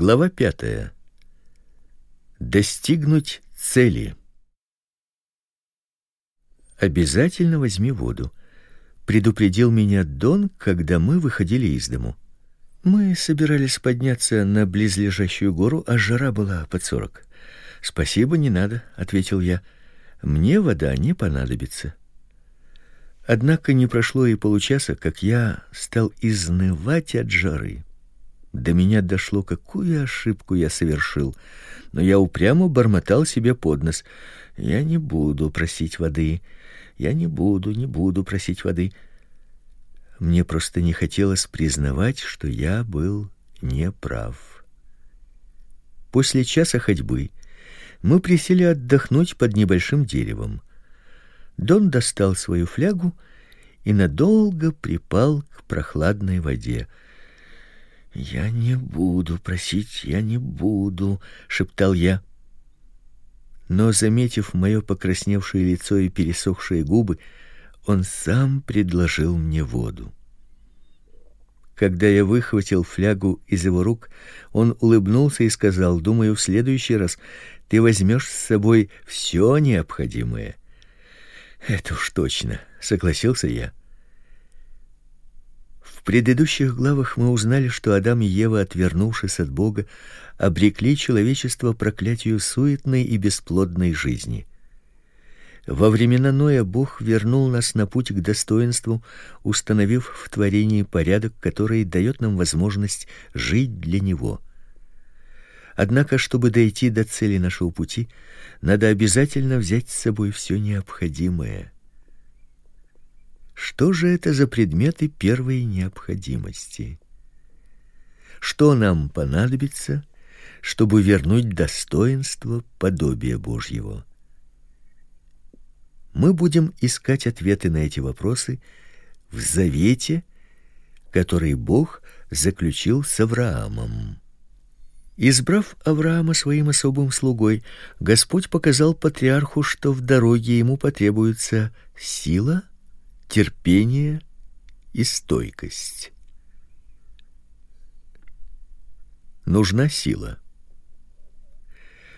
Глава пятая. Достигнуть цели. Обязательно возьми воду, предупредил меня Дон, когда мы выходили из дому. Мы собирались подняться на близлежащую гору, а жара была под сорок. Спасибо, не надо, ответил я. Мне вода не понадобится. Однако не прошло и получаса, как я стал изнывать от жары. До меня дошло, какую ошибку я совершил, но я упрямо бормотал себе под нос: "Я не буду просить воды. Я не буду, не буду просить воды". Мне просто не хотелось признавать, что я был неправ. После часа ходьбы мы присели отдохнуть под небольшим деревом. Дон достал свою флягу и надолго припал к прохладной воде. Я не буду просить, я не буду, шептал я. Но заметив мое покрасневшее лицо и пересохшие губы, он сам предложил мне воду. Когда я выхватил флягу из его рук, он улыбнулся и сказал: "Думаю, в следующий раз ты возьмешь с собой все необходимое". "Это уж точно", согласился я. В предыдущих главах мы узнали, что Адам и Ева, отвернувшись от Бога, обрекли человечество проклятию суетной и бесплодной жизни. Во времена Ноя Бог вернул нас на путь к достоинству, установив в творении порядок, который дает нам возможность жить для него. Однако, чтобы дойти до цели нашего пути, надо обязательно взять с собой все необходимое. Что же это за предметы первой необходимости? Что нам понадобится, чтобы вернуть достоинство подобия Божьего? Мы будем искать ответы на эти вопросы в завете, который Бог заключил с Авраамом. Избрав Авраама своим особым слугой, Господь показал патриарху, что в дороге ему потребуется сила, терпение и стойкость. Нужна сила.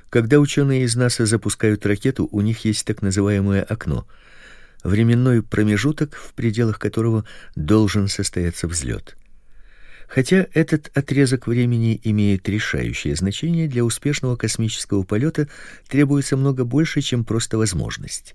Когда ученые из НАСА запускают ракету, у них есть так называемое окно временной промежуток, в пределах которого должен состояться взлет. Хотя этот отрезок времени имеет решающее значение для успешного космического полета, требуется много больше, чем просто возможность.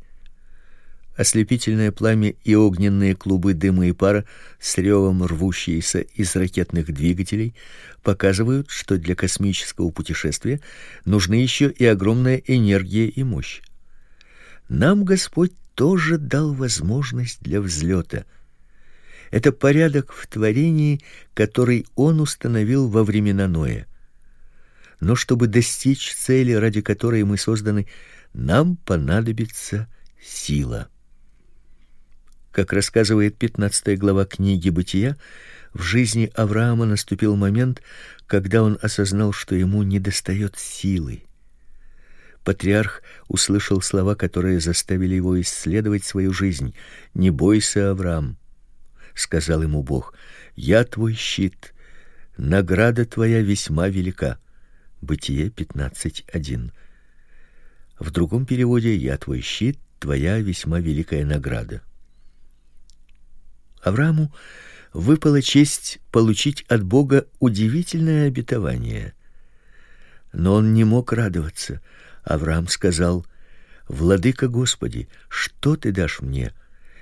Ослепительное пламя и огненные клубы дыма и пара с ревом рвущиеся из ракетных двигателей показывают, что для космического путешествия нужны еще и огромная энергия и мощь. Нам Господь тоже дал возможность для взлета. Это порядок в творении, который он установил во времена Ноя. Но чтобы достичь цели, ради которой мы созданы, нам понадобится сила. Как рассказывает 15 глава книги Бытия, в жизни Авраама наступил момент, когда он осознал, что ему недостает силы. Патриарх услышал слова, которые заставили его исследовать свою жизнь. "Не бойся, Авраам", сказал ему Бог. "Я твой щит. Награда твоя весьма велика". Бытие 15:1. В другом переводе: "Я твой щит, твоя весьма великая награда". Аврааму выпала честь получить от Бога удивительное обетование. Но он не мог радоваться. Авраам сказал: "Владыка Господи, что ты дашь мне?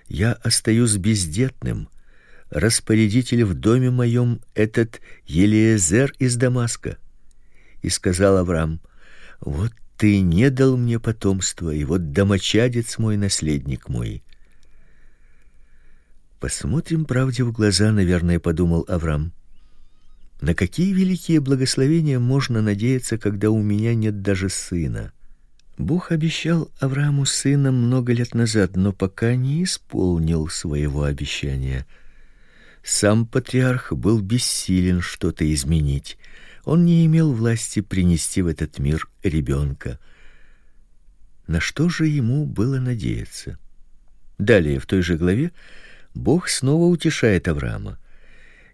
Я остаюсь бездетным. Распорядитель в доме моем этот Елиезер из Дамаска". И сказал Авраам: "Вот ты не дал мне потомства, и вот домочадец мой наследник мой". Посмотрим правде в глаза, наверное, подумал Авраам. На какие великие благословения можно надеяться, когда у меня нет даже сына? Бог обещал Аврааму сына много лет назад, но пока не исполнил своего обещания. Сам патриарх был бессилен что-то изменить. Он не имел власти принести в этот мир ребенка. На что же ему было надеяться? Далее в той же главе Бог снова утешает Авраама.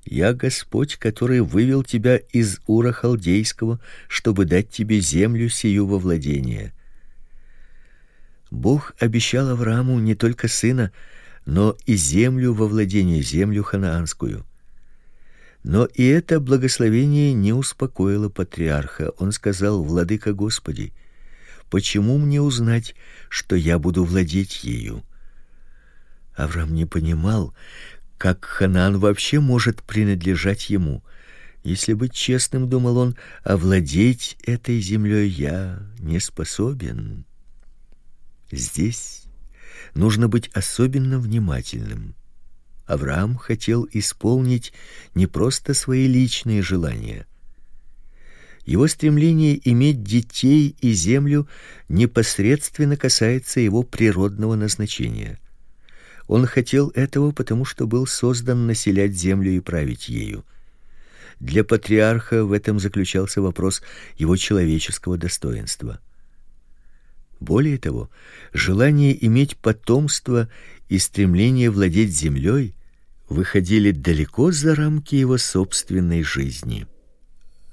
Я Господь, который вывел тебя из Ура халдейского, чтобы дать тебе землю сию во владение. Бог обещал Аврааму не только сына, но и землю во владение, землю ханаанскую. Но и это благословение не успокоило патриарха. Он сказал: "Владыка Господи, почему мне узнать, что я буду владеть ею?" Авраам не понимал, как Ханаан вообще может принадлежать ему. Если быть честным, думал он, овладеть этой землей я не способен. Здесь нужно быть особенно внимательным. Авраам хотел исполнить не просто свои личные желания. Его стремление иметь детей и землю непосредственно касается его природного назначения. Он хотел этого, потому что был создан населять землю и править ею. Для патриарха в этом заключался вопрос его человеческого достоинства. Более того, желание иметь потомство и стремление владеть землей выходили далеко за рамки его собственной жизни.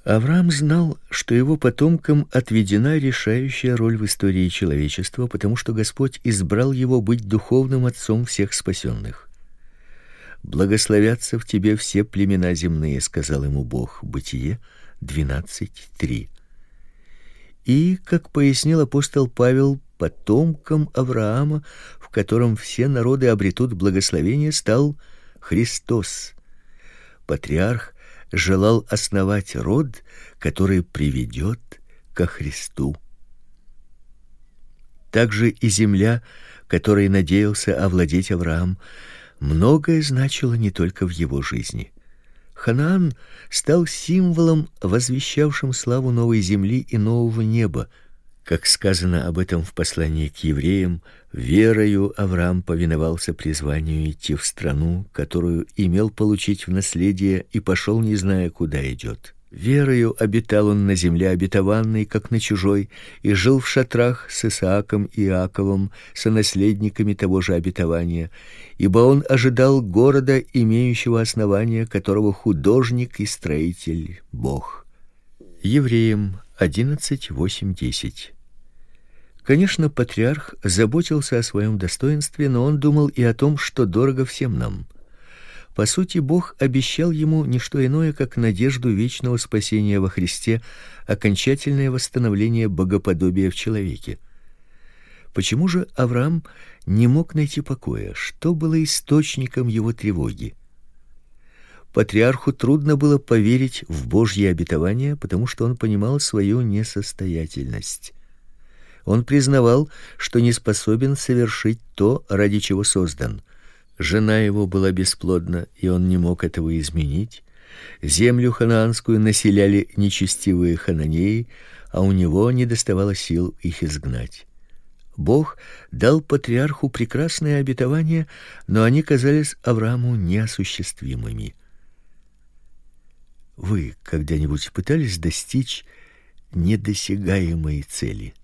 Авраам знал, что его потомкам отведена решающая роль в истории человечества, потому что Господь избрал его быть духовным отцом всех спасенных. Благословятся в тебе все племена земные, сказал ему Бог. Бытие 12:3. И, как пояснил апостол Павел, потомком Авраама, в котором все народы обретут благословение, стал Христос. Патриарх желал основать род, который приведет ко Христу. Также и земля, которой надеялся овладеть Авраам, многое значило не только в его жизни. Ханаан стал символом, возвещавшим славу новой земли и нового неба, как сказано об этом в послании к евреям, верою Авраам повиновался призванию идти в страну, которую имел получить в наследие, и пошел, не зная, куда идет. Верою обитал он на земле обетованной, как на чужой, и жил в шатрах с Исааком и Иаковом, сонаследниками того же обетования, ибо он ожидал города, имеющего основание, которого художник и строитель Бог. Евреям 11:8-10 Конечно, патриарх заботился о своем достоинстве, но он думал и о том, что дорого всем нам. По сути, Бог обещал ему не что иное, как надежду вечного спасения во Христе, окончательное восстановление богоподобия в человеке. Почему же Авраам не мог найти покоя? Что было источником его тревоги? Патриарху трудно было поверить в Божьи обетования, потому что он понимал свою несостоятельность. Он признавал, что не способен совершить то, ради чего создан. Жена его была бесплодна, и он не мог этого изменить. Землю ханаанскую населяли нечестивые хананеи, а у него не доставало сил их изгнать. Бог дал патриарху прекрасные обетования, но они казались Аврааму неосуществимыми. Вы когда-нибудь пытались достичь недосягаемой цели?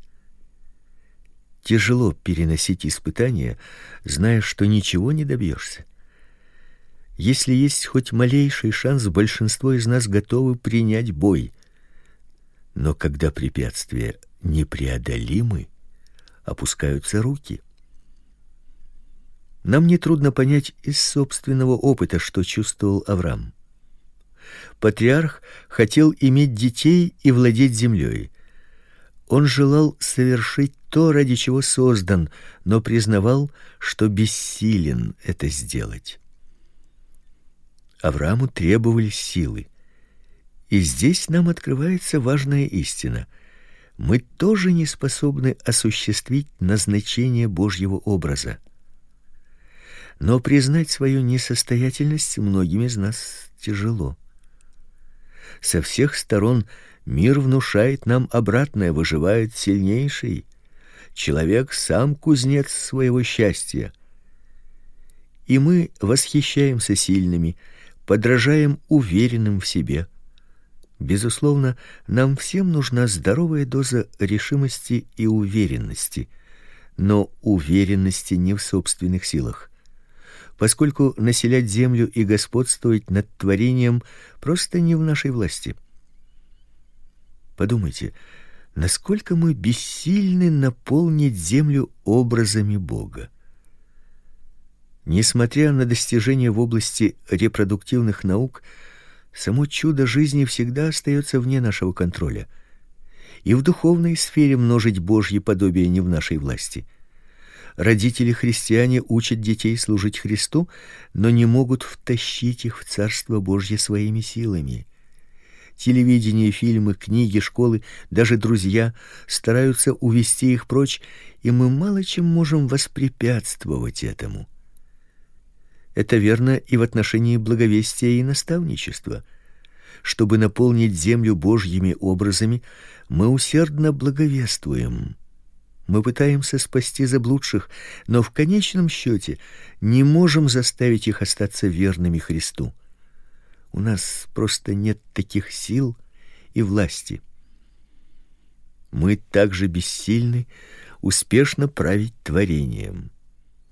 Тяжело переносить испытания, зная, что ничего не добьешься. Если есть хоть малейший шанс, большинство из нас готовы принять бой. Но когда препятствия непреодолимы, опускаются руки. Нам не трудно понять из собственного опыта, что чувствовал Авраам. Патриарх хотел иметь детей и владеть землей. Он желал совершить то, ради чего создан, но признавал, что бессилен это сделать. Аврааму требовались силы. И здесь нам открывается важная истина. Мы тоже не способны осуществить назначение Божьего образа. Но признать свою несостоятельность многим из нас тяжело. Со всех сторон Мир внушает нам обратное, выживает сильнейший. Человек сам кузнец своего счастья. И мы восхищаемся сильными, подражаем уверенным в себе. Безусловно, нам всем нужна здоровая доза решимости и уверенности, но уверенности не в собственных силах. поскольку населять землю и господствовать над творением просто не в нашей власти. Подумайте, насколько мы бессильны наполнить землю образами Бога. Несмотря на достижения в области репродуктивных наук, само чудо жизни всегда остается вне нашего контроля. И в духовной сфере множить Божье подобие не в нашей власти. Родители-христиане учат детей служить Христу, но не могут втащить их в Царство Божье своими силами. Телевидение, фильмы, книги, школы, даже друзья стараются увести их прочь, и мы мало чем можем воспрепятствовать этому. Это верно и в отношении благовестия и наставничества. Чтобы наполнить землю Божьими образами, мы усердно благовествуем. Мы пытаемся спасти заблудших, но в конечном счете не можем заставить их остаться верными Христу. У нас просто нет таких сил и власти. Мы также бессильны успешно править творением.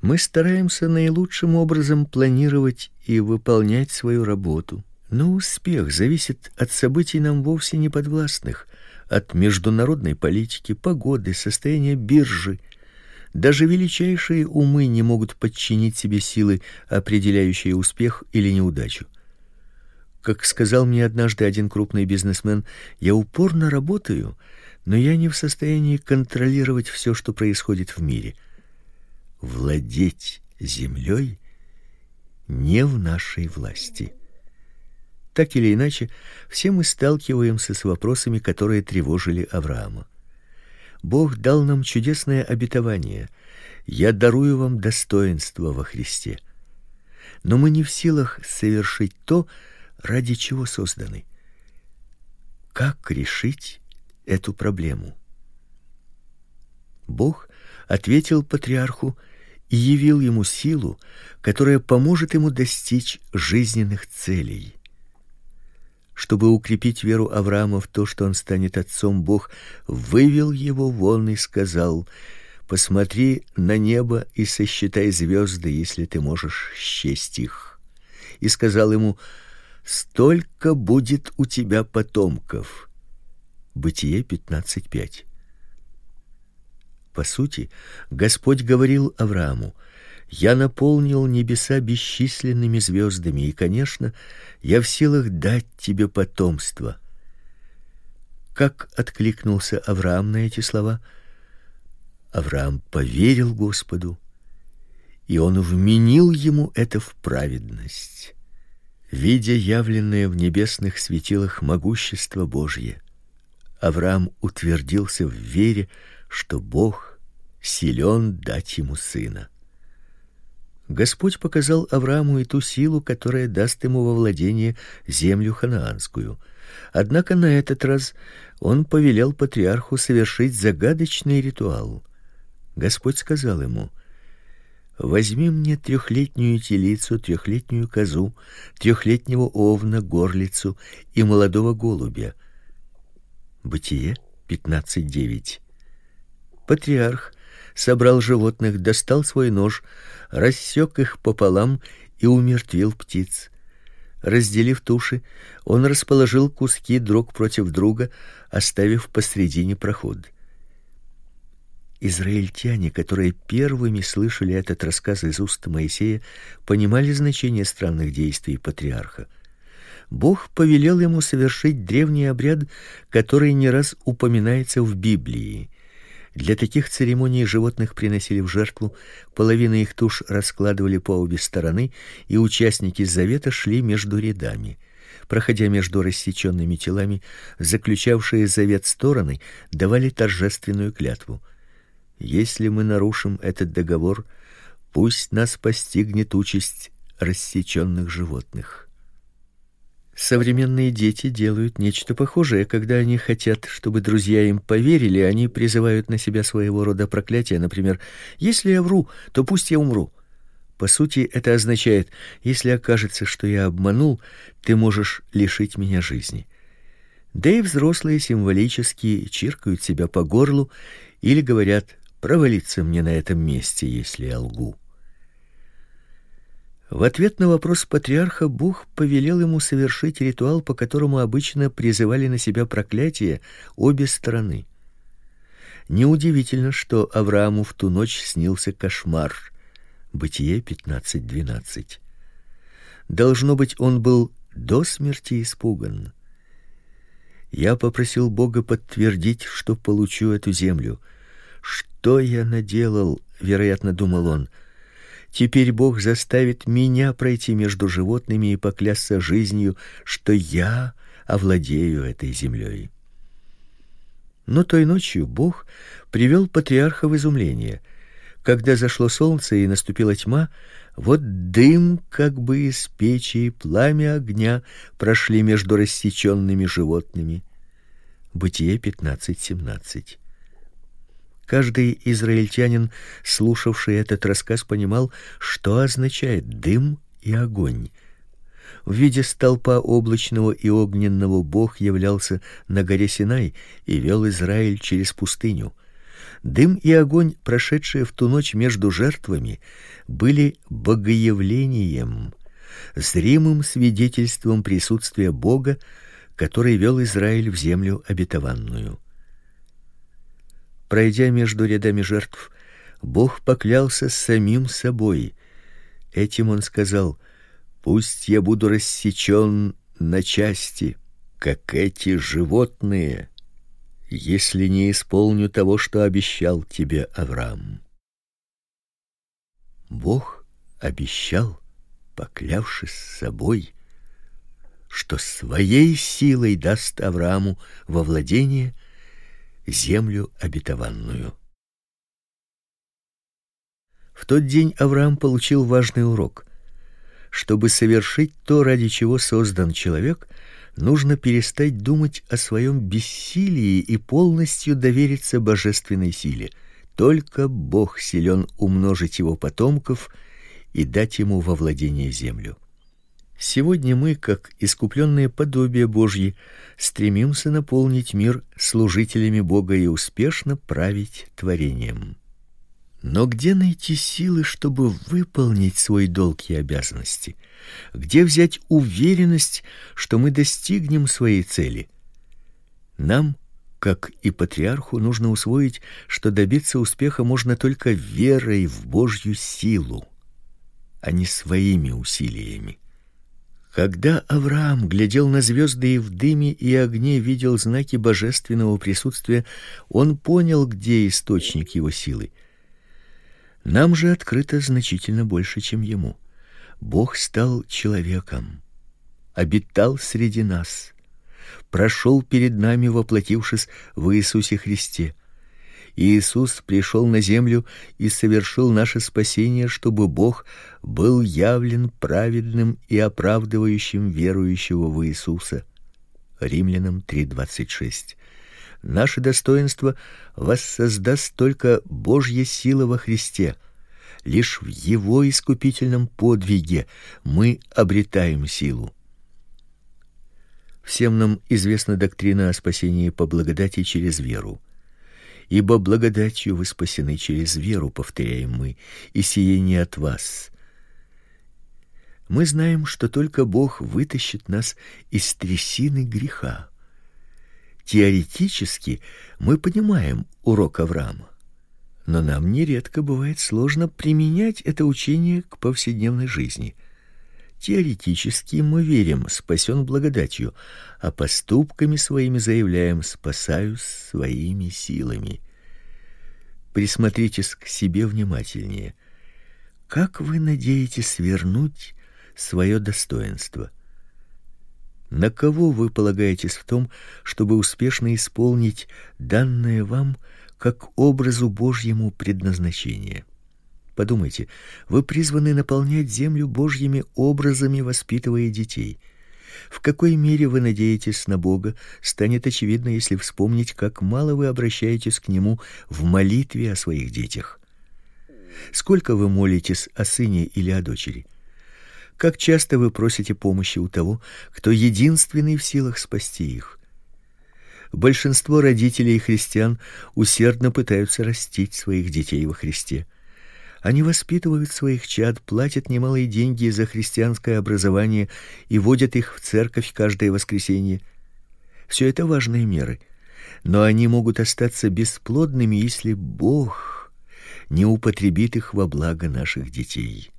Мы стараемся наилучшим образом планировать и выполнять свою работу, но успех зависит от событий нам вовсе не подвластных, от международной политики, погоды, состояния биржи. Даже величайшие умы не могут подчинить себе силы, определяющие успех или неудачу. Как сказал мне однажды один крупный бизнесмен, я упорно работаю, но я не в состоянии контролировать все, что происходит в мире владеть землей не в нашей власти. Так или иначе, все мы сталкиваемся с вопросами, которые тревожили Авраама. Бог дал нам чудесное обетование: "Я дарую вам достоинство во Христе". Но мы не в силах совершить то, ради чего созданы. Как решить эту проблему? Бог ответил патриарху и явил ему силу, которая поможет ему достичь жизненных целей. Чтобы укрепить веру Авраама в то, что он станет отцом, Бог вывел его вон и сказал: "Посмотри на небо и сосчитай звезды, если ты можешь счесть их". И сказал ему: "Столько будет у тебя потомков". Бытие 15:5. По сути, Господь говорил Аврааму: "Я наполнил небеса бесчисленными звездами, и, конечно, я в силах дать тебе потомство". Как откликнулся Авраам на эти слова? Авраам поверил Господу, и он вменил ему это в праведность. Видя явленное в небесных светилах могущество Божье, Авраам утвердился в вере, что Бог силен дать ему сына. Господь показал Аврааму и ту силу, которая даст ему во владение землю ханаанскую. Однако на этот раз он повелел патриарху совершить загадочный ритуал. Господь сказал ему: Возьми мне трехлетнюю телицу, трехлетнюю козу, трехлетнего овна, горлицу и молодого голубя. Бытие 15:9. Патриарх собрал животных, достал свой нож, рассек их пополам и умертвил птиц. Разделив туши, он расположил куски друг против друга, оставив посредине проход. Израильтяне, которые первыми слышали этот рассказ из уст Моисея, понимали значение странных действий патриарха. Бог повелел ему совершить древний обряд, который не раз упоминается в Библии. Для таких церемоний животных приносили в жертву, половина их туш раскладывали по обе стороны, и участники завета шли между рядами. Проходя между рассеченными телами, заключавшие завет стороны давали торжественную клятву: если мы нарушим этот договор, пусть нас постигнет участь рассеченных животных. Современные дети делают нечто похожее, когда они хотят, чтобы друзья им поверили, они призывают на себя своего рода проклятие, например: "Если я вру, то пусть я умру". По сути, это означает: если окажется, что я обманул, ты можешь лишить меня жизни. Да и взрослые символически чиркают себя по горлу или говорят: "Провалиться мне на этом месте, если я лгу". В ответ на вопрос патриарха Бог повелел ему совершить ритуал, по которому обычно призывали на себя проклятие обе стороны. Неудивительно, что Аврааму в ту ночь снился кошмар. Бытие 15:12. Должно быть, он был до смерти испуган. Я попросил Бога подтвердить, что получу эту землю. Что я наделал, вероятно, думал он. Теперь Бог заставит меня пройти между животными и поклясться жизнью, что я овладею этой землей. Но той ночью Бог привел патриарха в изумление. Когда зашло солнце и наступила тьма, вот дым, как бы из печи, и пламя огня прошли между рассеченными животными. Бытие 15:17. Каждый израильтянин, слушавший этот рассказ, понимал, что означает дым и огонь. В виде столпа облачного и огненного Бог являлся на горе Синай и вел Израиль через пустыню. Дым и огонь, прошедшие в ту ночь между жертвами, были богоявлением, зримым свидетельством присутствия Бога, который вел Израиль в землю обетованную. Пройдя между рядами жертв, Бог поклялся самим собой. Этим он сказал: "Пусть я буду рассечен на части, как эти животные, если не исполню того, что обещал тебе Авраам". Бог обещал, поклявшись собой, что своей силой даст Аврааму во владение землю обетованную. В тот день Авраам получил важный урок. Чтобы совершить то, ради чего создан человек, нужно перестать думать о своем бессилии и полностью довериться божественной силе. Только Бог силен умножить его потомков и дать ему во владение землю. Сегодня мы, как искупленные подобия Божьи, стремимся наполнить мир служителями Бога и успешно править творением. Но где найти силы, чтобы выполнить свой долг и обязанности? Где взять уверенность, что мы достигнем своей цели? Нам, как и патриарху, нужно усвоить, что добиться успеха можно только верой в Божью силу, а не своими усилиями. Когда Авраам глядел на звезды и в дыме и огне видел знаки божественного присутствия, он понял, где источник его силы. Нам же открыто значительно больше, чем ему. Бог стал человеком, обитал среди нас, прошел перед нами, воплотившись в Иисусе Христе. Иисус пришел на землю и совершил наше спасение, чтобы Бог был явлен праведным и оправдывающим верующего в Иисуса. Римлянам 3:26. Наше достоинство воссоздаст только Божья сила во Христе. Лишь в его искупительном подвиге мы обретаем силу. Всем нам известна доктрина о спасении по благодати через веру. Ибо благодатью вы спасены через веру, повторяем мы, и сие не от вас. Мы знаем, что только Бог вытащит нас из трясины греха. Теоретически мы понимаем урок Авраама, но нам нередко бывает сложно применять это учение к повседневной жизни. Теоретически мы верим, спасен благодатью, а поступками своими заявляем, спасаюсь своими силами. Присмотритесь к себе внимательнее. Как вы надеетесь вернуть свое достоинство? На кого вы полагаетесь в том, чтобы успешно исполнить данное вам как образу Божьему предназначение? Подумайте, вы призваны наполнять землю Божьими образами, воспитывая детей. В какой мере вы надеетесь на Бога, станет очевидно, если вспомнить, как мало вы обращаетесь к нему в молитве о своих детях. Сколько вы молитесь о сыне или о дочери? Как часто вы просите помощи у того, кто единственный в силах спасти их? Большинство родителей и христиан усердно пытаются растить своих детей во Христе. Они воспитывают своих чад, платят немалые деньги за христианское образование и водят их в церковь каждое воскресенье. Все это важные меры, но они могут остаться бесплодными, если Бог не употребит их во благо наших детей.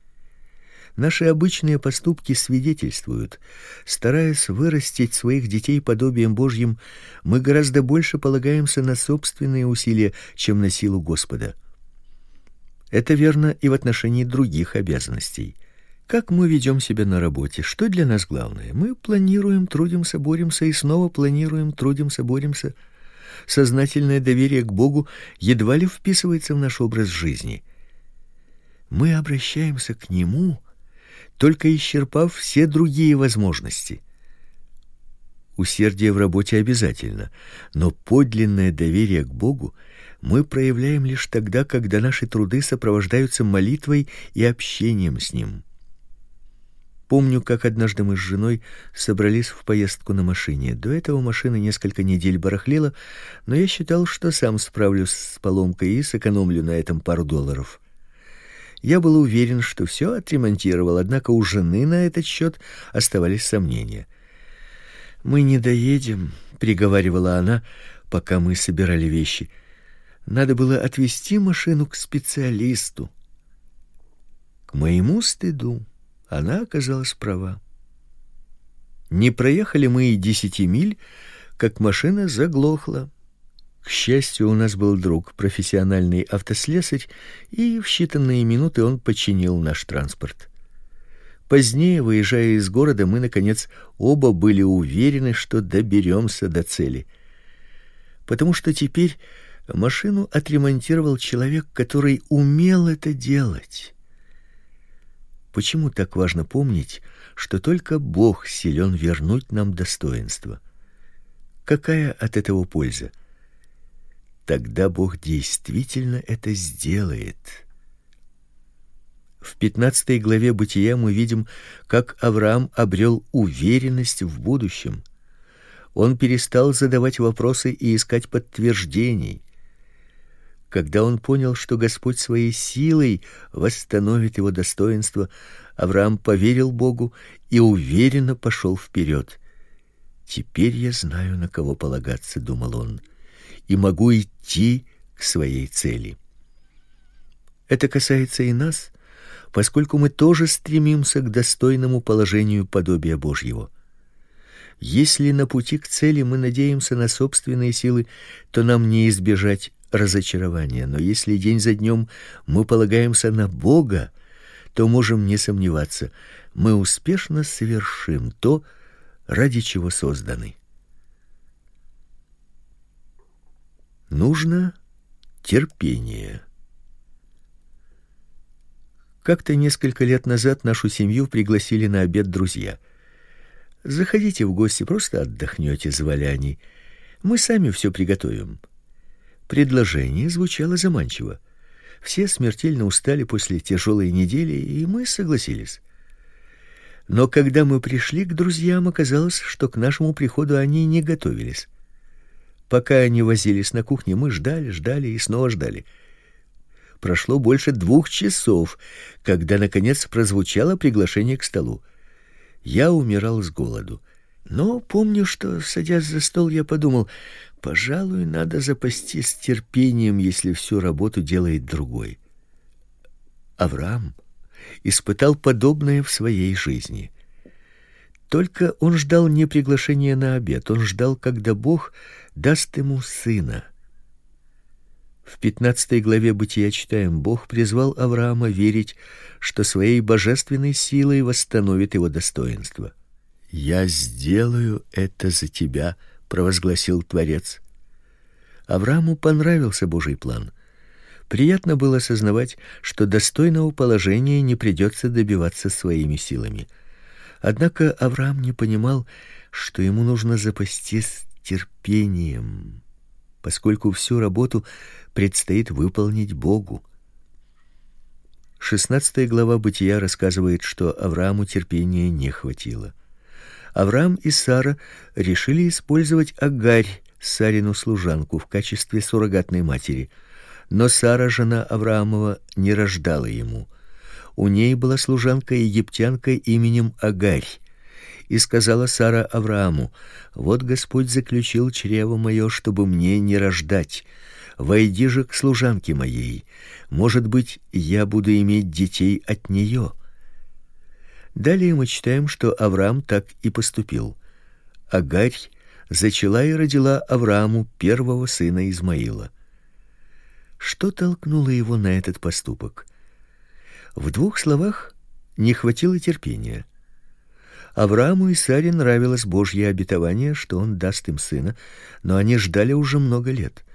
Наши обычные поступки свидетельствуют, стараясь вырастить своих детей подобием Божьим, мы гораздо больше полагаемся на собственные усилия, чем на силу Господа. Это верно и в отношении других обязанностей. Как мы ведем себя на работе? Что для нас главное? Мы планируем, трудимся, боремся и снова планируем, трудимся, боремся. Сознательное доверие к Богу едва ли вписывается в наш образ жизни. Мы обращаемся к нему, только исчерпав все другие возможности. Усердие в работе обязательно, но подлинное доверие к Богу мы проявляем лишь тогда, когда наши труды сопровождаются молитвой и общением с ним. Помню, как однажды мы с женой собрались в поездку на машине. До этого машина несколько недель барахлила, но я считал, что сам справлюсь с поломкой и сэкономлю на этом пару долларов. Я был уверен, что все отремонтировал, однако у жены на этот счет оставались сомнения. Мы не доедем, приговаривала она, пока мы собирали вещи. Надо было отвезти машину к специалисту. К моему стыду, она оказалась права. Не проехали мы и десяти миль, как машина заглохла. К счастью, у нас был друг, профессиональный автослесарь, и в считанные минуты он починил наш транспорт. Позднее, выезжая из города, мы наконец оба были уверены, что доберемся до цели. Потому что теперь машину отремонтировал человек, который умел это делать. Почему так важно помнить, что только Бог силен вернуть нам достоинство? Какая от этого польза? тогда Бог действительно это сделает. В 15 главе Бытия мы видим, как Авраам обрел уверенность в будущем. Он перестал задавать вопросы и искать подтверждений. Когда он понял, что Господь своей силой восстановит его достоинство, Авраам поверил Богу и уверенно пошел вперед. Теперь я знаю, на кого полагаться, думал он и могу идти к своей цели. Это касается и нас, поскольку мы тоже стремимся к достойному положению подобия Божьего. Если на пути к цели мы надеемся на собственные силы, то нам не избежать разочарования, но если день за днем мы полагаемся на Бога, то можем не сомневаться, мы успешно совершим то, ради чего созданы. Нужно терпение. Как-то несколько лет назад нашу семью пригласили на обед друзья. Заходите в гости, просто отдохнете, звали они. Мы сами все приготовим. Предложение звучало заманчиво. Все смертельно устали после тяжелой недели, и мы согласились. Но когда мы пришли к друзьям, оказалось, что к нашему приходу они не готовились. Пока они возились на кухне, мы ждали, ждали и снова ждали. Прошло больше двух часов, когда наконец прозвучало приглашение к столу. Я умирал с голоду. Но помню, что садясь за стол, я подумал: пожалуй, надо запастись терпением, если всю работу делает другой. Авраам испытал подобное в своей жизни. Только он ждал не приглашения на обед, он ждал, когда Бог даст ему сына. В пятнадцатой главе Бытия читаем: Бог призвал Авраама верить, что своей божественной силой восстановит его достоинство. Я сделаю это за тебя, провозгласил Творец. Аврааму понравился Божий план. Приятно было осознавать, что достойного положения не придется добиваться своими силами. Однако Авраам не понимал, что ему нужно запастись терпением, поскольку всю работу предстоит выполнить Богу. Шестнадцатая глава Бытия рассказывает, что Аврааму терпения не хватило. Авраам и Сара решили использовать Агарь, Сарину служанку, в качестве суррогатной матери. Но Сара, жена Авраамова, не рождала ему. У ней была служанка египтянка именем Агарь. И сказала Сара Аврааму: Вот Господь заключил чрево мое, чтобы мне не рождать. Войди же к служанке моей. Может быть, я буду иметь детей от нее. Далее мы читаем, что Авраам так и поступил. Агарь зачала и родила Аврааму первого сына Измаила. Что толкнуло его на этот поступок? В двух словах не хватило терпения. Аврааму и Саре нравилось Божье обетование, что он даст им сына, но они ждали уже много лет.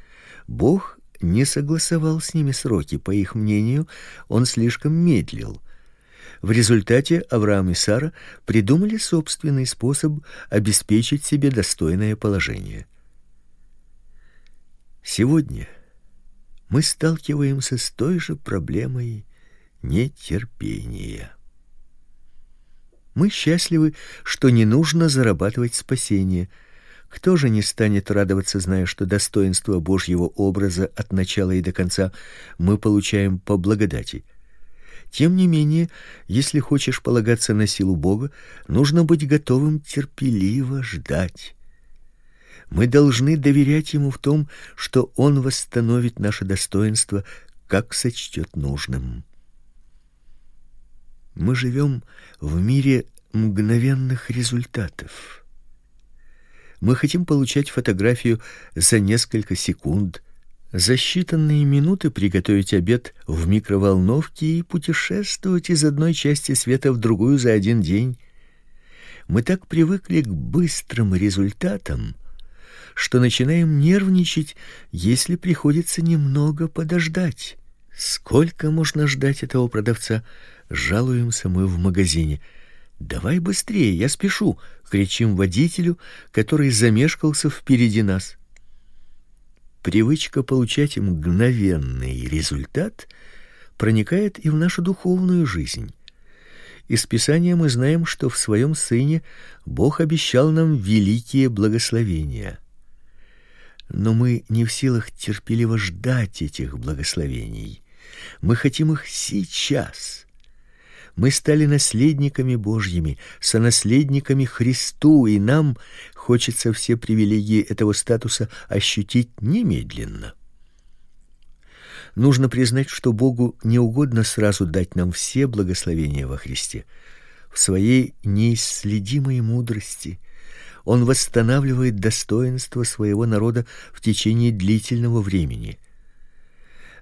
Бог не согласовал с ними сроки, по их мнению, он слишком медлил. В результате Авраам и Сара придумали собственный способ обеспечить себе достойное положение. Сегодня мы сталкиваемся с той же проблемой нетерпения. Мы счастливы, что не нужно зарабатывать спасение. Кто же не станет радоваться, зная, что достоинство Божьего образа от начала и до конца мы получаем по благодати? Тем не менее, если хочешь полагаться на силу Бога, нужно быть готовым терпеливо ждать. Мы должны доверять ему в том, что он восстановит наше достоинство, как сочтет нужным. Мы живем в мире мгновенных результатов. Мы хотим получать фотографию за несколько секунд, за считанные минуты приготовить обед в микроволновке и путешествовать из одной части света в другую за один день. Мы так привыкли к быстрым результатам, что начинаем нервничать, если приходится немного подождать. Сколько можно ждать этого продавца? Жалуемся мы в магазине. Давай быстрее, я спешу, кричим водителю, который замешкался впереди нас. Привычка получать мгновенный результат проникает и в нашу духовную жизнь. Из Писания мы знаем, что в своем сыне Бог обещал нам великие благословения. Но мы не в силах терпеливо ждать этих благословений. Мы хотим их сейчас. Мы стали наследниками Божьими, сонаследниками Христу, и нам хочется все привилегии этого статуса ощутить немедленно. Нужно признать, что Богу не угодно сразу дать нам все благословения во Христе. В своей неисследимой мудрости он восстанавливает достоинство своего народа в течение длительного времени –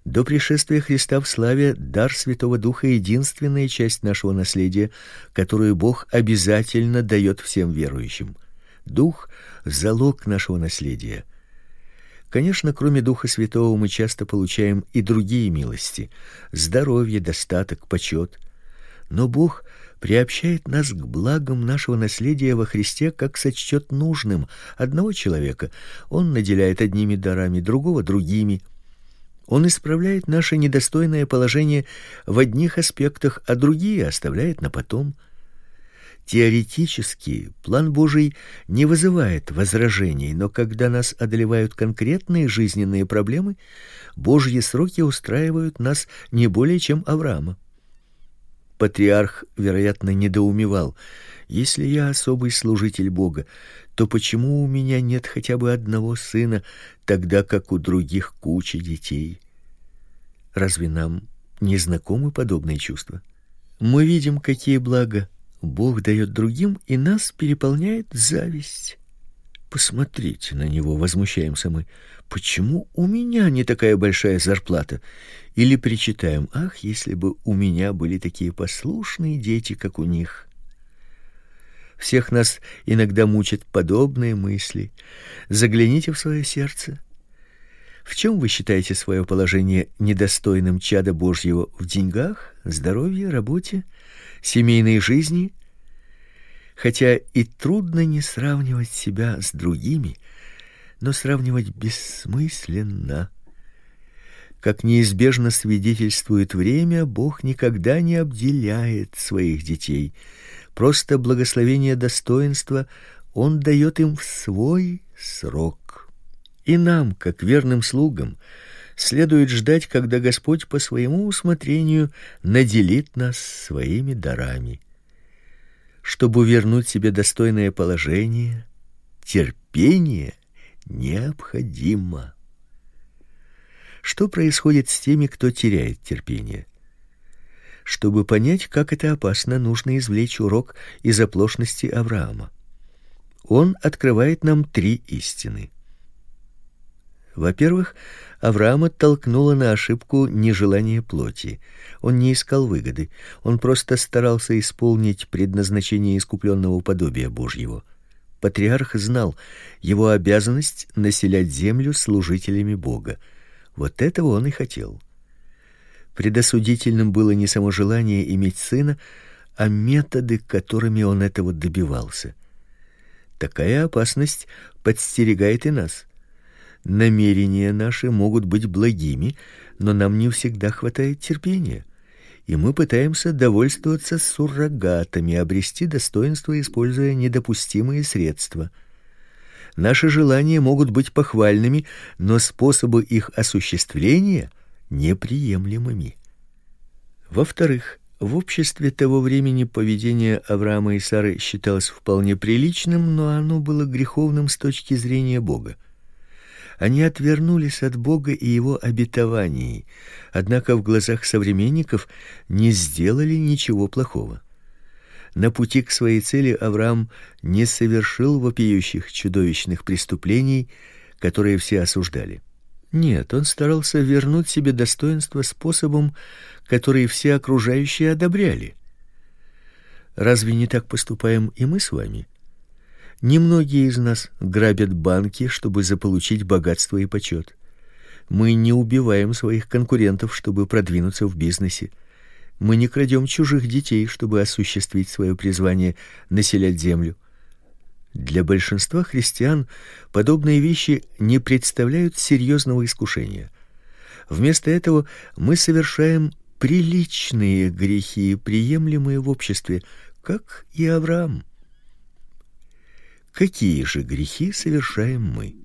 до пришествия Христа в славе дар Святого Духа единственная часть нашего наследия, которую Бог обязательно дает всем верующим. Дух залог нашего наследия. Конечно, кроме Духа Святого мы часто получаем и другие милости: здоровье, достаток, почет. Но Бог приобщает нас к благам нашего наследия во Христе, как сочтет нужным. Одного человека он наделяет одними дарами, другого другими. Он исправляет наше недостойное положение в одних аспектах, а другие оставляет на потом. Теоретически план Божий не вызывает возражений, но когда нас одолевают конкретные жизненные проблемы, Божьи сроки устраивают нас не более чем Авраама. Патриарх, вероятно, недоумевал: если я особый служитель Бога, то почему у меня нет хотя бы одного сына, тогда как у других куча детей? Разве нам не знакомы подобные чувства? Мы видим, какие блага Бог дает другим, и нас переполняет зависть. Посмотрите на него, возмущаемся мы. Почему у меня не такая большая зарплата? Или причитаем: "Ах, если бы у меня были такие послушные дети, как у них". Всех нас иногда мучат подобные мысли. Загляните в свое сердце. В чем вы считаете свое положение недостойным чада Божьего в деньгах, здоровье, работе, семейной жизни? Хотя и трудно не сравнивать себя с другими, но сравнивать бессмысленно. Как неизбежно свидетельствует время, Бог никогда не обделяет своих детей. Просто благословение достоинства он дает им в свой срок. И нам, как верным слугам, следует ждать, когда Господь по своему усмотрению наделит нас своими дарами. Чтобы вернуть себе достойное положение, терпение необходимо. Что происходит с теми, кто теряет терпение? Чтобы понять, как это опасно, нужно извлечь урок из оплошности Авраама. Он открывает нам три истины. Во-первых, Авраама толкнуло на ошибку нежелание плоти. Он не искал выгоды, он просто старался исполнить предназначение искупленного подобия Божьего. Патриарх знал его обязанность населять землю служителями Бога. Вот этого он и хотел. Предосудительным было не само желание иметь сына, а методы, которыми он этого добивался. Такая опасность подстерегает и нас. Намерения наши могут быть благими, но нам не всегда хватает терпения, и мы пытаемся довольствоваться суррогатами, обрести достоинство, используя недопустимые средства – Наши желания могут быть похвальными, но способы их осуществления неприемлемыми. Во-вторых, в обществе того времени поведение Авраама и Сары считалось вполне приличным, но оно было греховным с точки зрения Бога. Они отвернулись от Бога и его обетований, однако в глазах современников не сделали ничего плохого. На пути к своей цели Авраам не совершил вопиющих чудовищных преступлений, которые все осуждали. Нет, он старался вернуть себе достоинство способом, который все окружающие одобряли. Разве не так поступаем и мы с вами? Немногие из нас грабят банки, чтобы заполучить богатство и почет. Мы не убиваем своих конкурентов, чтобы продвинуться в бизнесе. Мы не крадем чужих детей, чтобы осуществить свое призвание населять землю. Для большинства христиан подобные вещи не представляют серьезного искушения. Вместо этого мы совершаем приличные грехи, приемлемые в обществе, как и Авраам. Какие же грехи совершаем мы?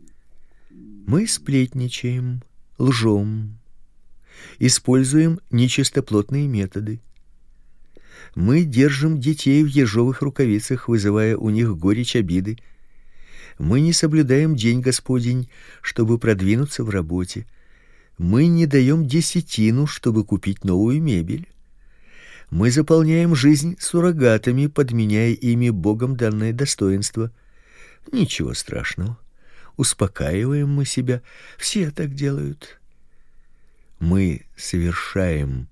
Мы сплетничаем, лжем, используем нечистоплотные методы. Мы держим детей в ежовых рукавицах, вызывая у них горечь обиды. Мы не соблюдаем день Господень, чтобы продвинуться в работе. Мы не даем десятину, чтобы купить новую мебель. Мы заполняем жизнь суррогатами, подменяя ими Богом данное достоинство. Ничего страшного. Успокаиваем мы себя. Все так делают мы совершаем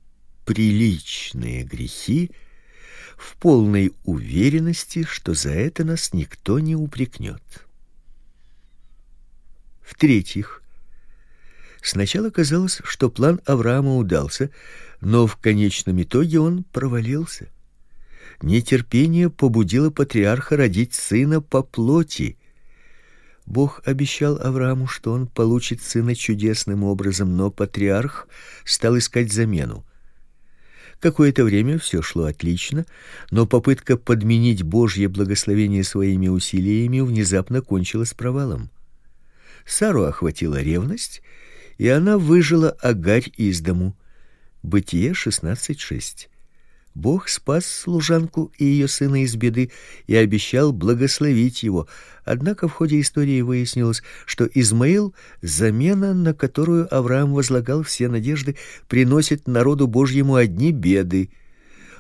приличные грехи в полной уверенности, что за это нас никто не упрекнет. В-третьих, сначала казалось, что план Авраама удался, но в конечном итоге он провалился. Нетерпение побудило патриарха родить сына по плоти, Бог обещал Аврааму, что он получит сына чудесным образом, но патриарх стал искать замену. Какое-то время все шло отлично, но попытка подменить Божье благословение своими усилиями внезапно кончилась провалом. Сару охватила ревность, и она выжила Агарь из дому. Бытие 16:6. Бог спас служанку и ее сына из беды и обещал благословить его. Однако в ходе истории выяснилось, что Измаил, замена, на которую Авраам возлагал все надежды, приносит народу Божьему одни беды.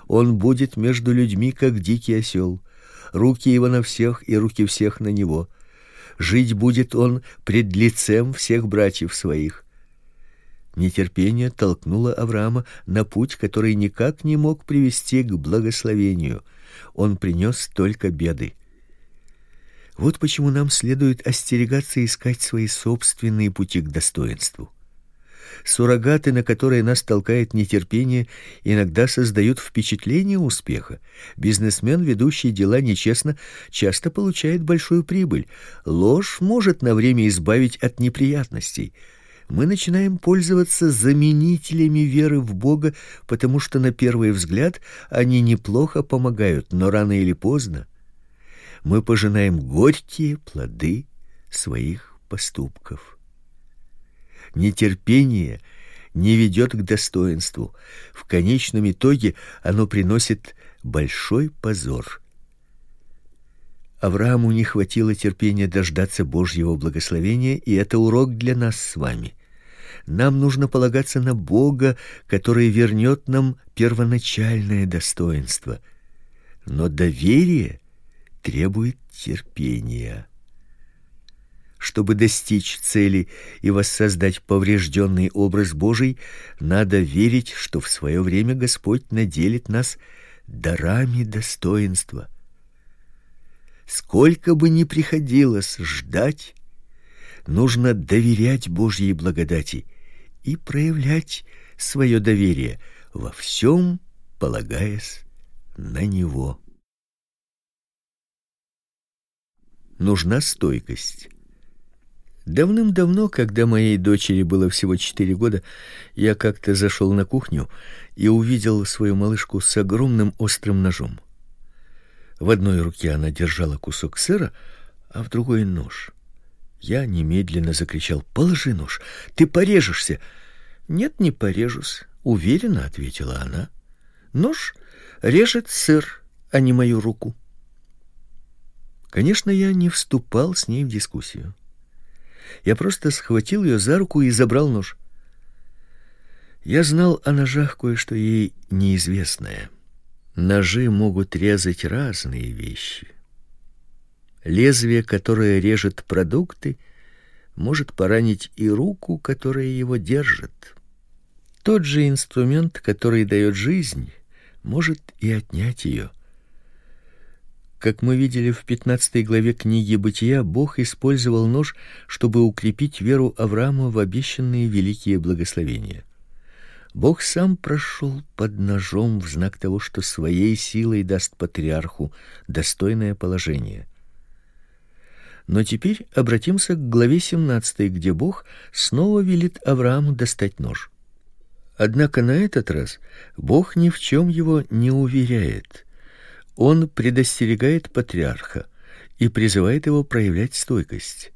Он будет между людьми как дикий осел. Руки его на всех и руки всех на него. Жить будет он пред лицем всех братьев своих. Нетерпение толкнуло Авраама на путь, который никак не мог привести к благословению. Он принес только беды. Вот почему нам следует остерегаться искать свои собственные пути к достоинству. Суррогаты, на которые нас толкает нетерпение, иногда создают впечатление успеха. Бизнесмен, ведущий дела нечестно, часто получает большую прибыль. Ложь может на время избавить от неприятностей – мы начинаем пользоваться заменителями веры в Бога, потому что на первый взгляд они неплохо помогают, но рано или поздно мы пожинаем горькие плоды своих поступков. нетерпение не ведет к достоинству. В конечном итоге оно приносит большой позор. Аврааму не хватило терпения дождаться Божьего благословения, и это урок для нас с вами. Нам нужно полагаться на Бога, который вернет нам первоначальное достоинство. Но доверие требует терпения. Чтобы достичь цели и воссоздать поврежденный образ Божий, надо верить, что в свое время Господь наделит нас дарами достоинства. Сколько бы ни приходилось ждать, нужно доверять Божьей благодати и проявлять свое доверие во всем, полагаясь на него. Нужна стойкость. Давным-давно, когда моей дочери было всего четыре года, я как-то зашел на кухню и увидел свою малышку с огромным острым ножом. В одной руке она держала кусок сыра, а в другой нож. Я немедленно закричал: "Положи нож, ты порежешься". "Нет, не порежусь", уверенно ответила она. "Нож режет сыр, а не мою руку". Конечно, я не вступал с ней в дискуссию. Я просто схватил ее за руку и забрал нож. Я знал о ножах кое-что ей неизвестное. Ножи могут резать разные вещи. Лезвие, которое режет продукты, может поранить и руку, которая его держит. Тот же инструмент, который дает жизнь, может и отнять ее. Как мы видели в 15 главе книги Бытия, Бог использовал нож, чтобы укрепить веру Авраама в обещанные великие благословения. Бог сам прошел под ножом в знак того, что своей силой даст патриарху достойное положение. Но теперь обратимся к главе 17, где Бог снова велит Аврааму достать нож. Однако на этот раз Бог ни в чем его не уверяет. Он предостерегает патриарха и призывает его проявлять стойкость.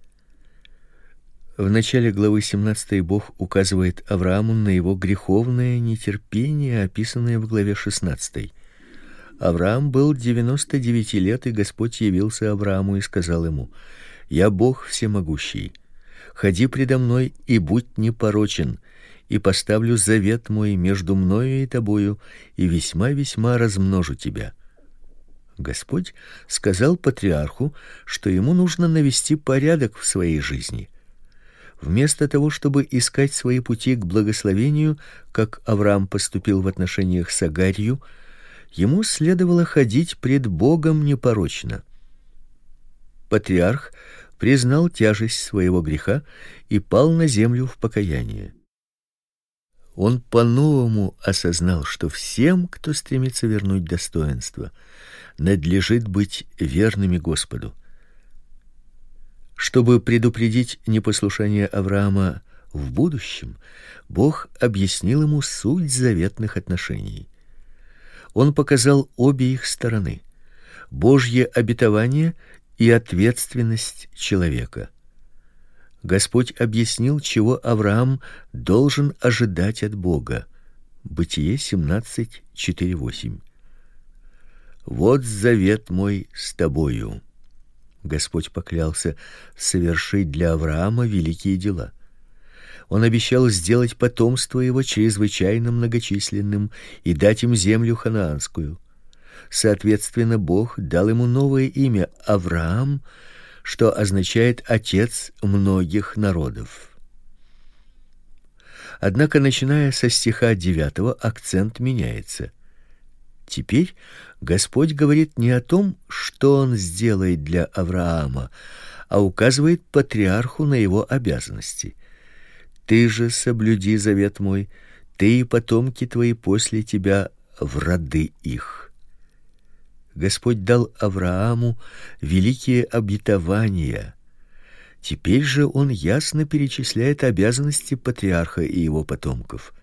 В начале главы 17 Бог указывает Аврааму на его греховное нетерпение, описанное в главе 16. Авраам был 99 лет, и Господь явился Аврааму и сказал ему: "Я Бог всемогущий. Ходи предо мной и будь непорочен, и поставлю завет мой между мною и тобою, и весьма-весьма размножу тебя". Господь сказал патриарху, что ему нужно навести порядок в своей жизни. Вместо того, чтобы искать свои пути к благословению, как Авраам поступил в отношениях с Агарью, ему следовало ходить пред Богом непорочно. Патриарх признал тяжесть своего греха и пал на землю в покаяние. Он по-новому осознал, что всем, кто стремится вернуть достоинство, надлежит быть верными Господу. Чтобы предупредить непослушание Авраама в будущем, Бог объяснил ему суть заветных отношений. Он показал обе их стороны: Божье обетование и ответственность человека. Господь объяснил, чего Авраам должен ожидать от Бога. Бытие 17:4-8. Вот завет мой с тобою Господь поклялся совершить для Авраама великие дела. Он обещал сделать потомство его чрезвычайно многочисленным и дать им землю ханаанскую. Соответственно, Бог дал ему новое имя Авраам, что означает отец многих народов. Однако, начиная со стиха 9, акцент меняется. Теперь Господь говорит не о том, что он сделает для Авраама, а указывает патриарху на его обязанности. Ты же соблюди завет мой, ты и потомки твои после тебя в роды их. Господь дал Аврааму великие обетования. Теперь же он ясно перечисляет обязанности патриарха и его потомков.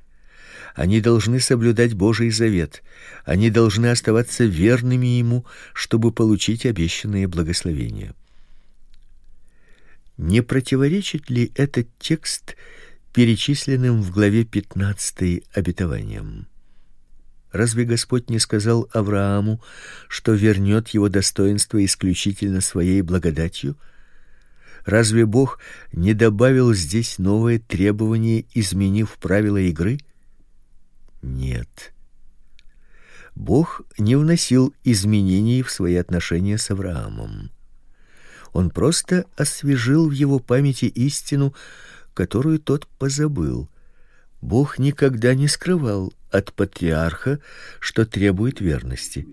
Они должны соблюдать Божий завет. Они должны оставаться верными ему, чтобы получить обещанные благословения. Не противоречит ли этот текст перечисленным в главе 15 обетованиям. Разве Господь не сказал Аврааму, что вернет его достоинство исключительно своей благодатью? Разве Бог не добавил здесь новое требование, изменив правила игры? Нет. Бог не вносил изменений в свои отношения с Авраамом. Он просто освежил в его памяти истину, которую тот позабыл. Бог никогда не скрывал от патриарха, что требует верности.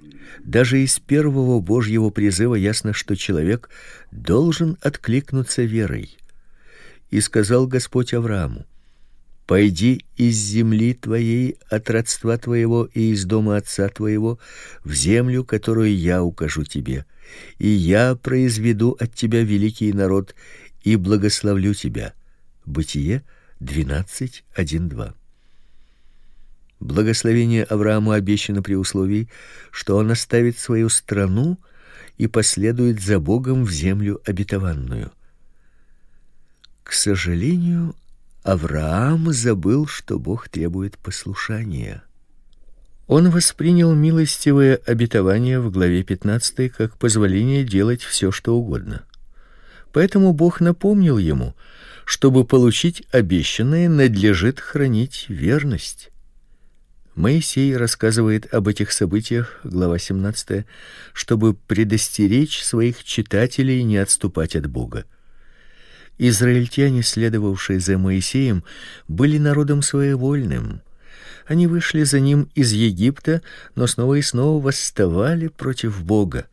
Даже из первого Божьего призыва ясно, что человек должен откликнуться верой. И сказал Господь Аврааму: Пойди из земли твоей, от родства твоего и из дома отца твоего в землю, которую я укажу тебе, и я произведу от тебя великий народ и благословлю тебя. Бытие 12:1-2. Благословение Аврааму обещано при условии, что он оставит свою страну и последует за Богом в землю обетованную. К сожалению, Авраам забыл, что Бог требует послушания. Он воспринял милостивое обетование в главе 15 как позволение делать все, что угодно. Поэтому Бог напомнил ему, чтобы получить обещанное, надлежит хранить верность. Моисей рассказывает об этих событиях, глава 17, чтобы предостеречь своих читателей не отступать от Бога. Израильтяне, следовавшие за Моисеем, были народом своевольным. Они вышли за ним из Египта, но снова и снова восставали против Бога.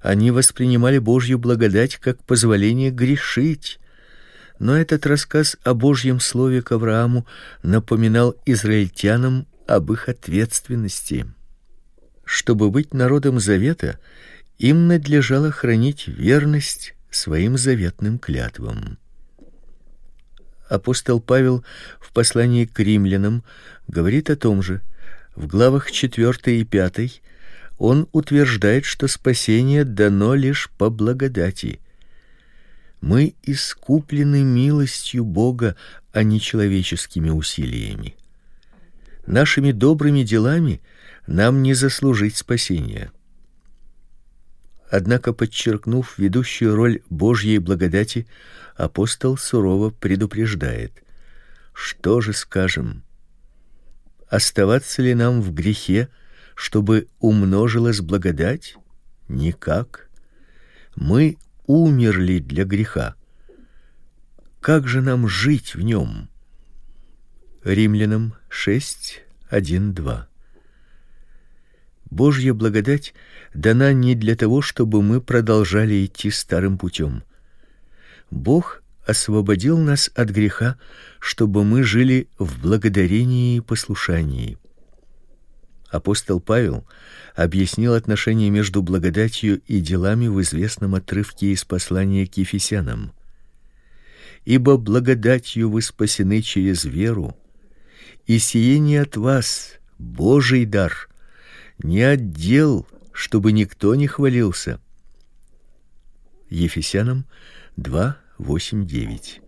Они воспринимали Божью благодать как позволение грешить. Но этот рассказ о Божьем слове к Аврааму напоминал израильтянам об их ответственности. Чтобы быть народом завета, им надлежало хранить верность своим заветным клятвам. Апостол Павел в послании к римлянам говорит о том же. В главах 4 и 5 он утверждает, что спасение дано лишь по благодати. Мы искуплены милостью Бога, а не человеческими усилиями. Нашими добрыми делами нам не заслужить спасения. Однако, подчеркнув ведущую роль Божьей благодати, апостол сурово предупреждает: что же скажем? Оставаться ли нам в грехе, чтобы умножилась благодать? Никак. Мы умерли для греха. Как же нам жить в нем? Римлянам 6 1 2 Божья благодать дана не для того, чтобы мы продолжали идти старым путем. Бог освободил нас от греха, чтобы мы жили в благодарении и послушании. Апостол Павел объяснил отношение между благодатью и делами в известном отрывке из послания к Ефесянам. Ибо благодатью вы спасены через веру, и сие не от вас, Божий дар, не отдел, чтобы никто не хвалился. Ефесянам 2, 8, 9.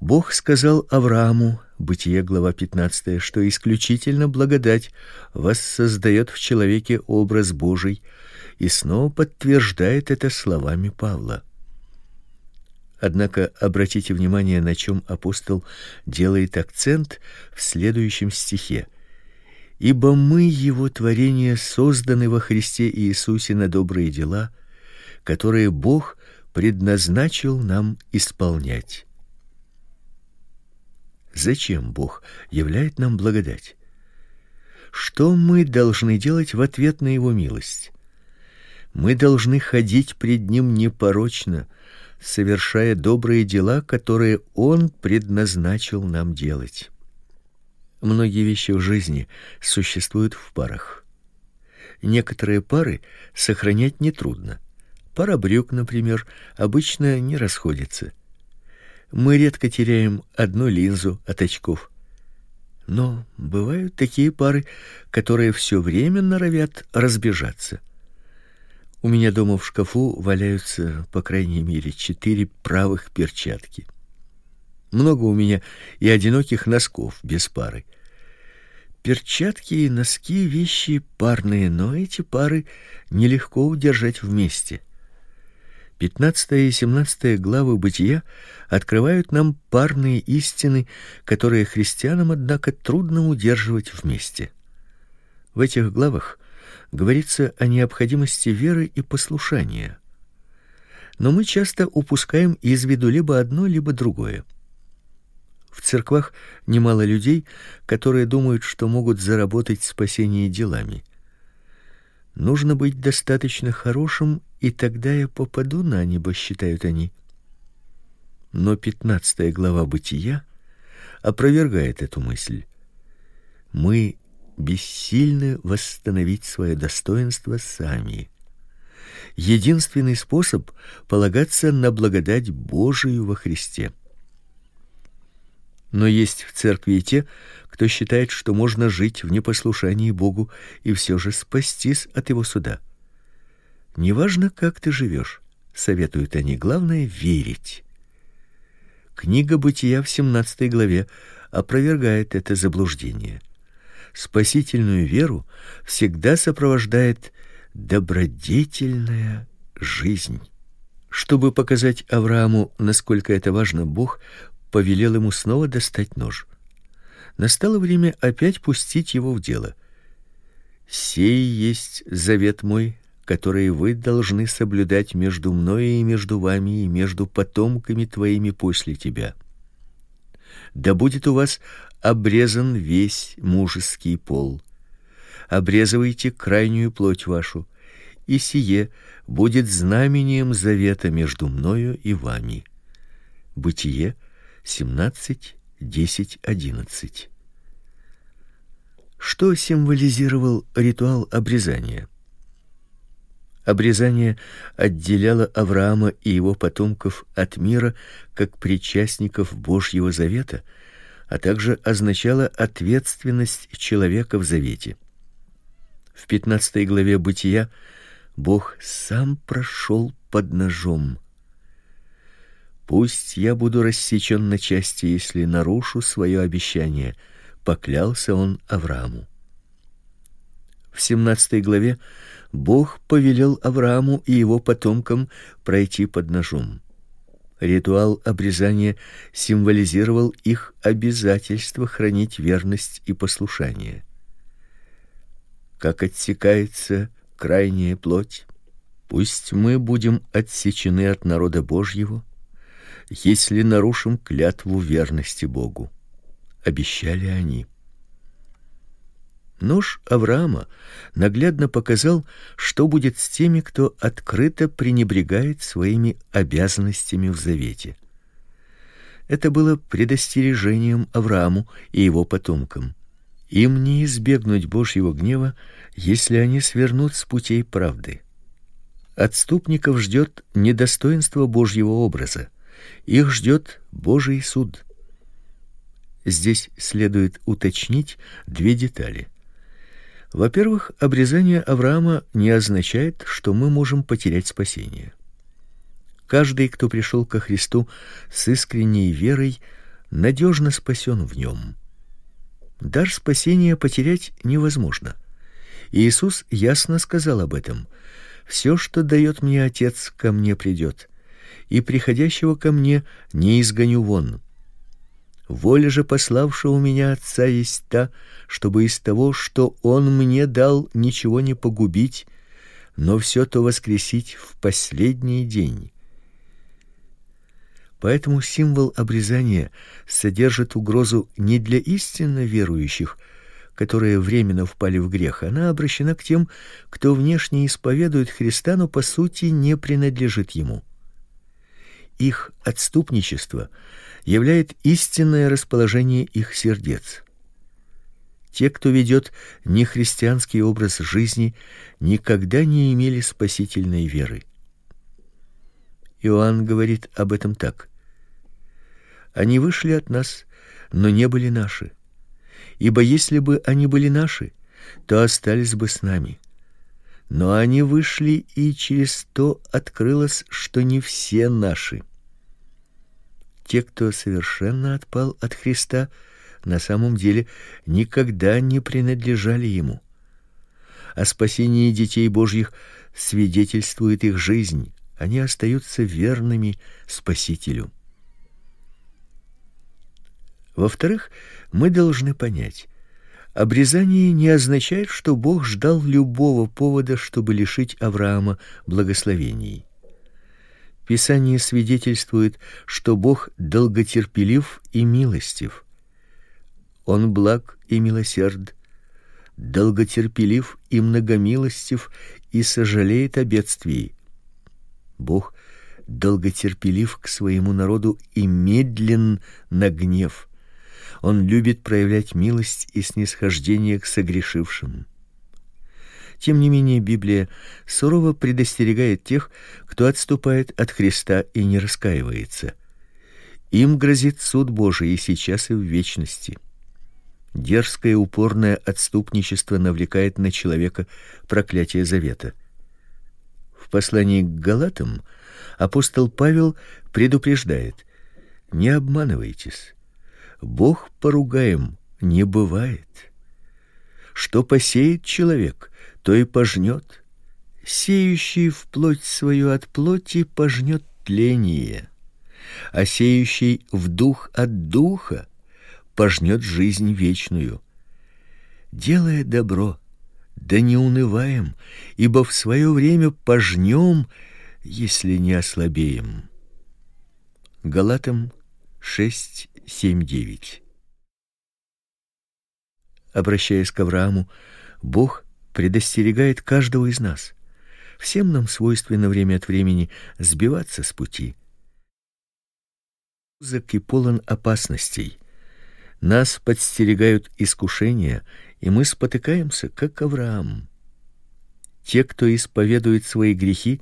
Бог сказал Аврааму, Бытие, глава 15, что исключительно благодать воссоздает в человеке образ Божий, и снова подтверждает это словами Павла. Однако обратите внимание, на чем апостол делает акцент в следующем стихе ибо мы его творение, созданы во Христе Иисусе на добрые дела, которые Бог предназначил нам исполнять. Зачем Бог являет нам благодать? Что мы должны делать в ответ на его милость? Мы должны ходить пред ним непорочно, совершая добрые дела, которые он предназначил нам делать. Многие вещи в жизни существуют в парах. Некоторые пары сохранять не трудно. Пара брюк, например, обычно не расходится. Мы редко теряем одну линзу от очков. Но бывают такие пары, которые все время норовят разбежаться. У меня дома в шкафу валяются, по крайней мере, четыре правых перчатки. Много у меня и одиноких носков без пары. Перчатки и носки вещи парные, но эти пары нелегко удержать вместе. 15 и 17 главы Бытия открывают нам парные истины, которые христианам однако трудно удерживать вместе. В этих главах говорится о необходимости веры и послушания. Но мы часто упускаем из виду либо одно, либо другое. В церквах немало людей, которые думают, что могут заработать спасение делами. Нужно быть достаточно хорошим, и тогда я попаду на небо, считают они. Но пятнадцатая глава Бытия опровергает эту мысль. Мы бессильны восстановить свое достоинство сами. Единственный способ полагаться на благодать Божию во Христе. Но есть в церкви и те, кто считает, что можно жить в непослушании Богу и все же спастись от его суда. Неважно, как ты живешь, советуют они, главное верить. Книга Бытия в 17 главе опровергает это заблуждение. Спасительную веру всегда сопровождает добродетельная жизнь. Чтобы показать Аврааму, насколько это важно, Бог повелел ему снова достать нож. Настало время опять пустить его в дело. Сей есть завет мой, который вы должны соблюдать между мною и между вами и между потомками твоими после тебя. Да будет у вас обрезан весь мужеский пол. Обрезывайте крайнюю плоть вашу, и сие будет знамением завета между мною и вами. Бытие 17, 10, 11. Что символизировал ритуал обрезания? Обрезание отделяло Авраама и его потомков от мира как причастников Божьего завета, а также означало ответственность человека в завете. В 15 главе Бытия Бог сам прошел под ножом Пусть я буду рассечен на части, если нарушу свое обещание, поклялся он Аврааму. В 17 главе Бог повелел Аврааму и его потомкам пройти под ножом. Ритуал обрезания символизировал их обязательство хранить верность и послушание. Как отсекается крайняя плоть, пусть мы будем отсечены от народа Божьего если нарушим клятву верности Богу, обещали они. Нож Авраама наглядно показал, что будет с теми, кто открыто пренебрегает своими обязанностями в завете. Это было предостережением Аврааму и его потомкам. Им не избегнуть Божьего гнева, если они свернут с путей правды. Отступников ждет недостоинство Божьего образа. Их ждет Божий суд. Здесь следует уточнить две детали. Во-первых, обрезание Авраама не означает, что мы можем потерять спасение. Каждый, кто пришел ко Христу с искренней верой, надежно спасен в нем. Дар спасения потерять невозможно. Иисус ясно сказал об этом: «Все, что дает мне Отец, ко мне придет и приходящего ко мне не изгоню вон. Воля же пославшего меня Отца есть та, чтобы из того, что он мне дал, ничего не погубить, но все то воскресить в последний день. Поэтому символ обрезания содержит угрозу не для истинно верующих, которые временно впали в грех, она обращена к тем, кто внешне исповедует Христа, но по сути не принадлежит ему их отступничество являет истинное расположение их сердец. Те, кто ведет нехристианский образ жизни, никогда не имели спасительной веры. Иоанн говорит об этом так: Они вышли от нас, но не были наши. Ибо если бы они были наши, то остались бы с нами. Но они вышли, и через то открылось, что не все наши. те, кто совершенно отпал от Христа, на самом деле никогда не принадлежали ему. О спасении детей Божьих свидетельствует их жизнь. Они остаются верными Спасителю. Во-вторых, мы должны понять, обрезание не означает, что Бог ждал любого повода, чтобы лишить Авраама благословений. Писание свидетельствует, что Бог долготерпелив и милостив. Он благ и милосерд, долготерпелив и многомилостив и сожалеет о бедствии. Бог долготерпелив к своему народу и медлен на гнев. Он любит проявлять милость и снисхождение к согрешившим. Тем не менее, Библия сурово предостерегает тех, кто отступает от Христа и не раскаивается. Им грозит суд Божий и сейчас, и в вечности. Дерзкое упорное отступничество навлекает на человека проклятие завета. В послании к Галатам апостол Павел предупреждает: не обманывайтесь. Бог поругаем не бывает. Что посеет человек, то и пожнет. Сеющий в плоть свою от плоти пожнет тление, а сеющий в дух от духа пожнет жизнь вечную. Делая добро, да не унываем, ибо в свое время пожнем, если не ослабеем. Галатам 6, 7, 9 Обращаясь к Аврааму, Бог предостерегает каждого из нас. Всем нам свойственно время от времени сбиваться с пути. Зак полон опасностей. Нас подстерегают искушения, и мы спотыкаемся, как Авраам. Те, кто исповедует свои грехи,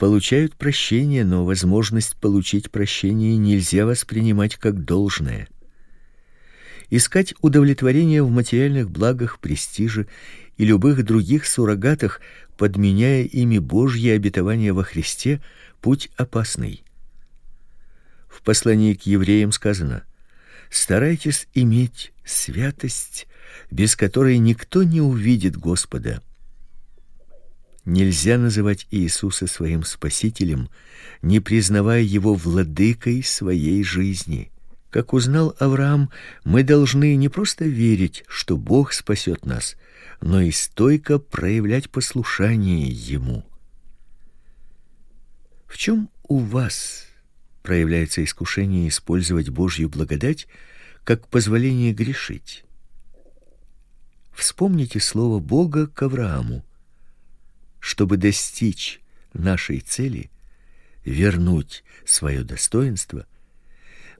получают прощение, но возможность получить прощение нельзя воспринимать как должное. Искать удовлетворение в материальных благах, престиже и любых других суррогатах, подменяя ими Божьи обетования во Христе, путь опасный. В послании к евреям сказано: старайтесь иметь святость, без которой никто не увидит Господа. Нельзя называть Иисуса своим спасителем, не признавая его владыкой своей жизни. Как узнал Авраам, мы должны не просто верить, что Бог спасет нас, но и стойко проявлять послушание ему. В чем у вас проявляется искушение использовать Божью благодать как позволение грешить. Вспомните слово Бога к Аврааму. Чтобы достичь нашей цели, вернуть свое достоинство,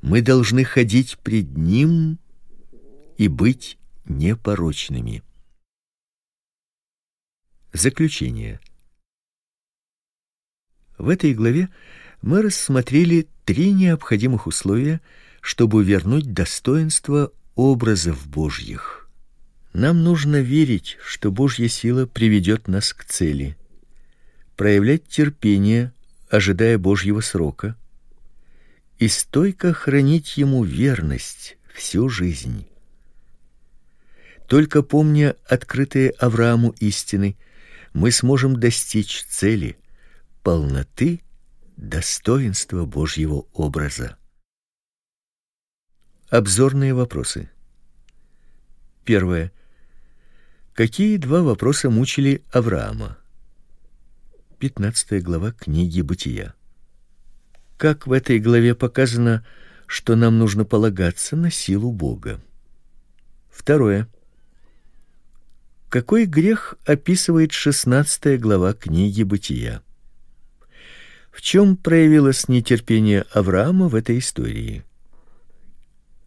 мы должны ходить пред ним и быть непорочными. Заключение. В этой главе мы рассмотрели три необходимых условия, чтобы вернуть достоинство образов Божьих. Нам нужно верить, что Божья сила приведет нас к цели, проявлять терпение, ожидая Божьего срока, и стойко хранить ему верность всю жизнь. Только помня открытые Аврааму истины, мы сможем достичь цели полноты достоинства Божьего образа. Обзорные вопросы. Первое. Какие два вопроса мучили Авраама? 15 глава книги Бытия. Как в этой главе показано, что нам нужно полагаться на силу Бога. Второе. Какой грех описывает 16 глава книги Бытия? В чем проявилось нетерпение Авраама в этой истории?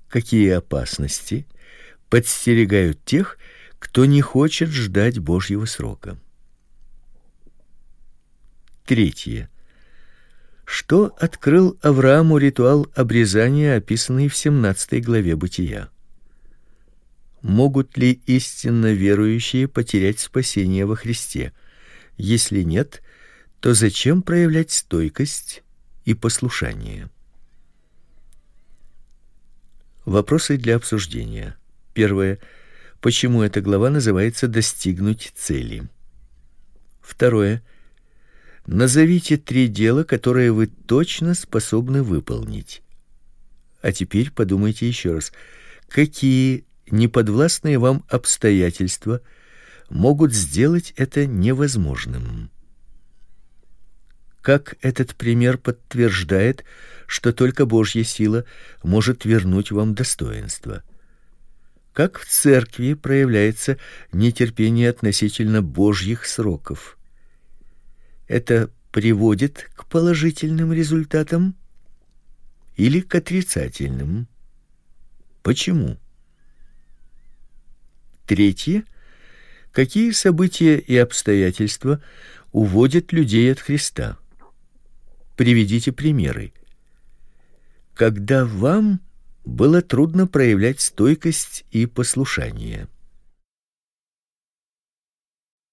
Какие опасности подстерегают тех, кто не хочет ждать Божьего срока? Третье. Что открыл Аврааму ритуал обрезания, описанный в 17 главе Бытия? Могут ли истинно верующие потерять спасение во Христе? Если нет, то зачем проявлять стойкость и послушание? Вопросы для обсуждения. Первое. Почему эта глава называется достигнуть цели? Второе. Назовите три дела, которые вы точно способны выполнить. А теперь подумайте еще раз. Какие неподвластные вам обстоятельства могут сделать это невозможным? Как этот пример подтверждает, что только Божья сила может вернуть вам достоинство. Как в церкви проявляется нетерпение относительно Божьих сроков. Это приводит к положительным результатам или к отрицательным? Почему? Третье. Какие события и обстоятельства уводят людей от Христа? Приведите примеры. Когда вам было трудно проявлять стойкость и послушание –